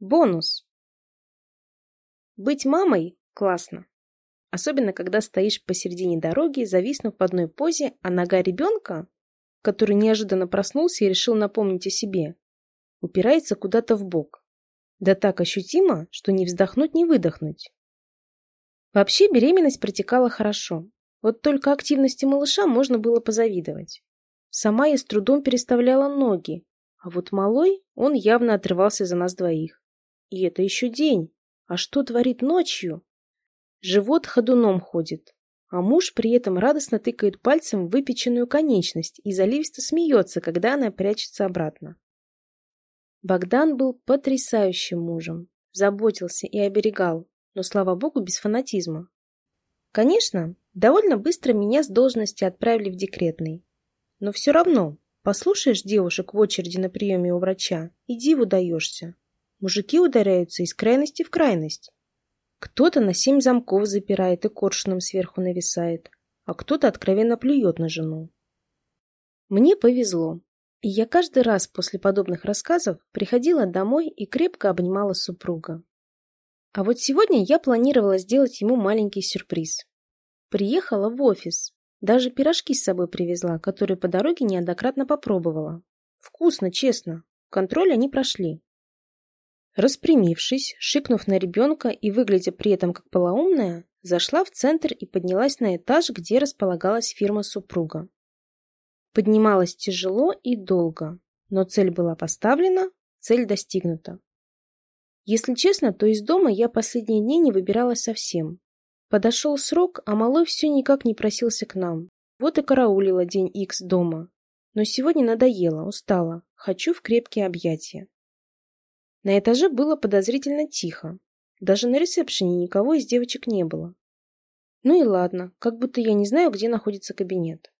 Бонус. Быть мамой – классно. Особенно, когда стоишь посередине дороги, зависнув в одной позе, а нога ребенка, который неожиданно проснулся и решил напомнить о себе, упирается куда-то в бок. Да так ощутимо, что не вздохнуть, не выдохнуть. Вообще беременность протекала хорошо. Вот только активности малыша можно было позавидовать. Сама я с трудом переставляла ноги, а вот малой, он явно отрывался за нас двоих. И это еще день. А что творит ночью? Живот ходуном ходит, а муж при этом радостно тыкает пальцем в выпеченную конечность и заливисто смеется, когда она прячется обратно. Богдан был потрясающим мужем, заботился и оберегал, но, слава богу, без фанатизма. Конечно, довольно быстро меня с должности отправили в декретный. Но все равно, послушаешь девушек в очереди на приеме у врача, и диву даешься. Мужики ударяются из крайности в крайность. Кто-то на семь замков запирает и коршуном сверху нависает, а кто-то откровенно плюет на жену. Мне повезло, и я каждый раз после подобных рассказов приходила домой и крепко обнимала супруга. А вот сегодня я планировала сделать ему маленький сюрприз. Приехала в офис. Даже пирожки с собой привезла, которые по дороге неоднократно попробовала. Вкусно, честно. Контроль они прошли. Распрямившись, шикнув на ребенка и выглядя при этом как полоумная, зашла в центр и поднялась на этаж, где располагалась фирма супруга. Поднималась тяжело и долго, но цель была поставлена, цель достигнута. Если честно, то из дома я последние дни не выбиралась совсем. Подошел срок, а малой все никак не просился к нам. Вот и караулила день Икс дома. Но сегодня надоело, устала. Хочу в крепкие объятия. На этаже было подозрительно тихо. Даже на ресепшене никого из девочек не было. Ну и ладно, как будто я не знаю, где находится кабинет.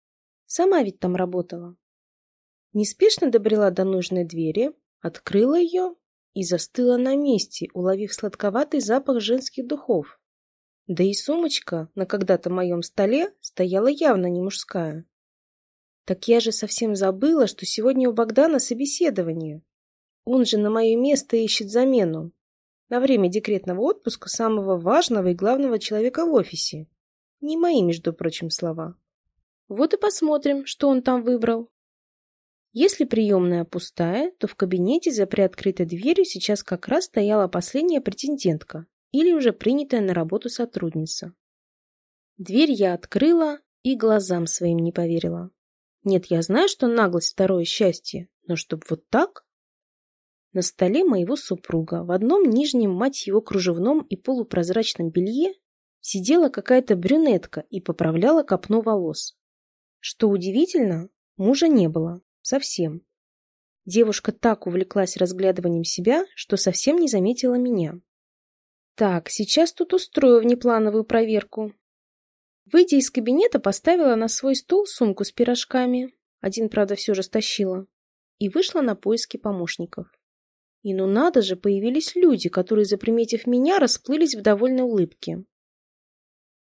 Сама ведь там работала. Неспешно добрела до нужной двери, открыла ее и застыла на месте, уловив сладковатый запах женских духов. Да и сумочка на когда-то моем столе стояла явно не мужская. Так я же совсем забыла, что сегодня у Богдана собеседование. Он же на мое место ищет замену. На время декретного отпуска самого важного и главного человека в офисе. Не мои, между прочим, слова. Вот и посмотрим, что он там выбрал. Если приемная пустая, то в кабинете за приоткрытой дверью сейчас как раз стояла последняя претендентка или уже принятая на работу сотрудница. Дверь я открыла и глазам своим не поверила. Нет, я знаю, что наглость – второе счастье, но чтоб вот так? На столе моего супруга в одном нижнем, мать его, кружевном и полупрозрачном белье сидела какая-то брюнетка и поправляла копну волос. Что удивительно, мужа не было. Совсем. Девушка так увлеклась разглядыванием себя, что совсем не заметила меня. Так, сейчас тут устрою внеплановую проверку. Выйдя из кабинета, поставила на свой стол сумку с пирожками. Один, правда, все же стащила. И вышла на поиски помощников. И ну надо же, появились люди, которые, заприметив меня, расплылись в довольной улыбке.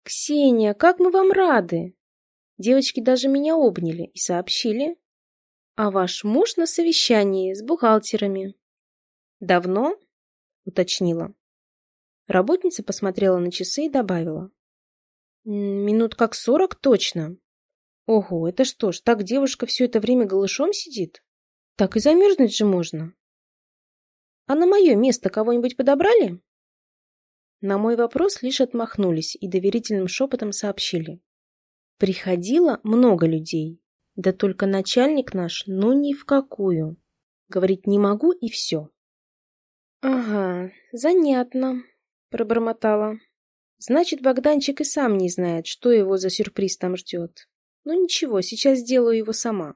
«Ксения, как мы вам рады!» Девочки даже меня обняли и сообщили, а ваш муж на совещании с бухгалтерами. Давно? Уточнила. Работница посмотрела на часы и добавила. Минут как сорок точно. Ого, это что ж, так девушка все это время голышом сидит? Так и замерзнуть же можно. А на мое место кого-нибудь подобрали? На мой вопрос лишь отмахнулись и доверительным шепотом сообщили. Приходило много людей, да только начальник наш, ну ни в какую. Говорить не могу и все. Ага, занятно, пробормотала. Значит, Богданчик и сам не знает, что его за сюрприз там ждет. Ну ничего, сейчас сделаю его сама.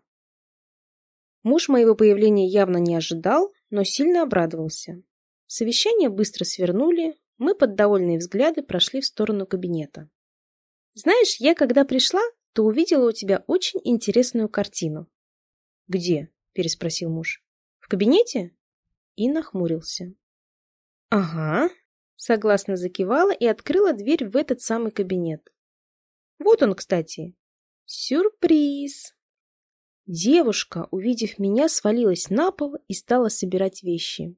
Муж моего появления явно не ожидал, но сильно обрадовался. Совещание быстро свернули, мы под довольные взгляды прошли в сторону кабинета. Знаешь, я когда пришла, то увидела у тебя очень интересную картину. «Где?» – переспросил муж. «В кабинете?» И нахмурился. «Ага», – согласно закивала и открыла дверь в этот самый кабинет. «Вот он, кстати. Сюрприз!» Девушка, увидев меня, свалилась на пол и стала собирать вещи.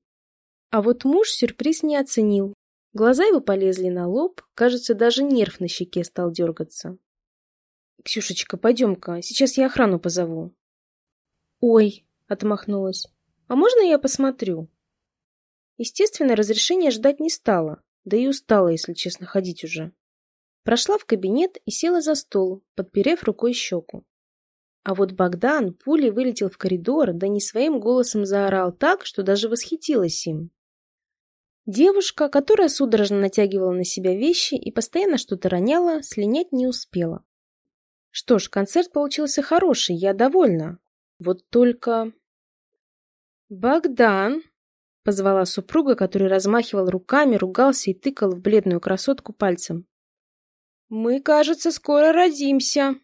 А вот муж сюрприз не оценил. Глаза его полезли на лоб, кажется, даже нерв на щеке стал дергаться. «Ксюшечка, пойдем-ка, сейчас я охрану позову». «Ой», — отмахнулась, — «а можно я посмотрю?» Естественно, разрешения ждать не стала, да и устала, если честно, ходить уже. Прошла в кабинет и села за стол, подперев рукой щеку. А вот Богдан пулей вылетел в коридор, да не своим голосом заорал так, что даже восхитилась им. Девушка, которая судорожно натягивала на себя вещи и постоянно что-то роняла, слинять не успела. Что ж, концерт получился хороший, я довольна. Вот только... «Богдан!» — позвала супруга, который размахивал руками, ругался и тыкал в бледную красотку пальцем. «Мы, кажется, скоро родимся!»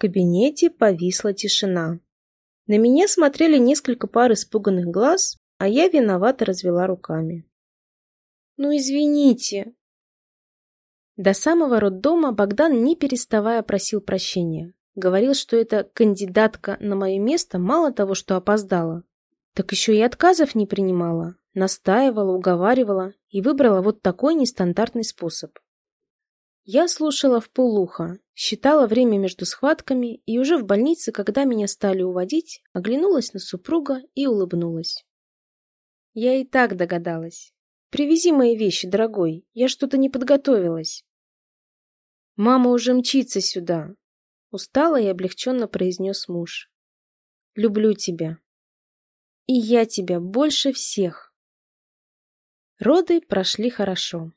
Кабинете повисла тишина. На меня смотрели несколько пар испуганных глаз, а я виновато развела руками. «Ну, извините!» До самого роддома Богдан, не переставая, просил прощения. Говорил, что эта кандидатка на мое место мало того, что опоздала, так еще и отказов не принимала, настаивала, уговаривала и выбрала вот такой нестандартный способ. Я слушала в полуха, считала время между схватками и уже в больнице, когда меня стали уводить, оглянулась на супруга и улыбнулась. Я и так догадалась. Привези мои вещи, дорогой, я что-то не подготовилась. Мама уже мчится сюда. Устало и облегченно произнес муж. Люблю тебя. И я тебя больше всех. Роды прошли хорошо.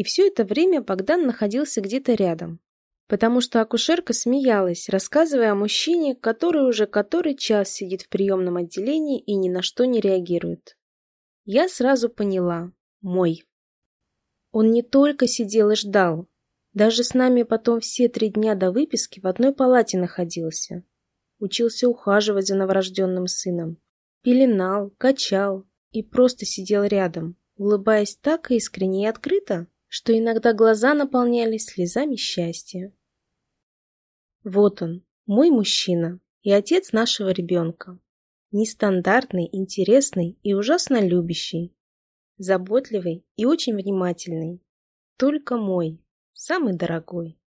И все это время Богдан находился где-то рядом, потому что акушерка смеялась, рассказывая о мужчине, который уже который час сидит в приемном отделении и ни на что не реагирует. Я сразу поняла – мой. Он не только сидел и ждал, даже с нами потом все три дня до выписки в одной палате находился. Учился ухаживать за новорожденным сыном, пеленал, качал и просто сидел рядом, улыбаясь так искренне и открыто, что иногда глаза наполнялись слезами счастья. Вот он, мой мужчина и отец нашего ребенка. Нестандартный, интересный и ужасно любящий. Заботливый и очень внимательный. Только мой, самый дорогой.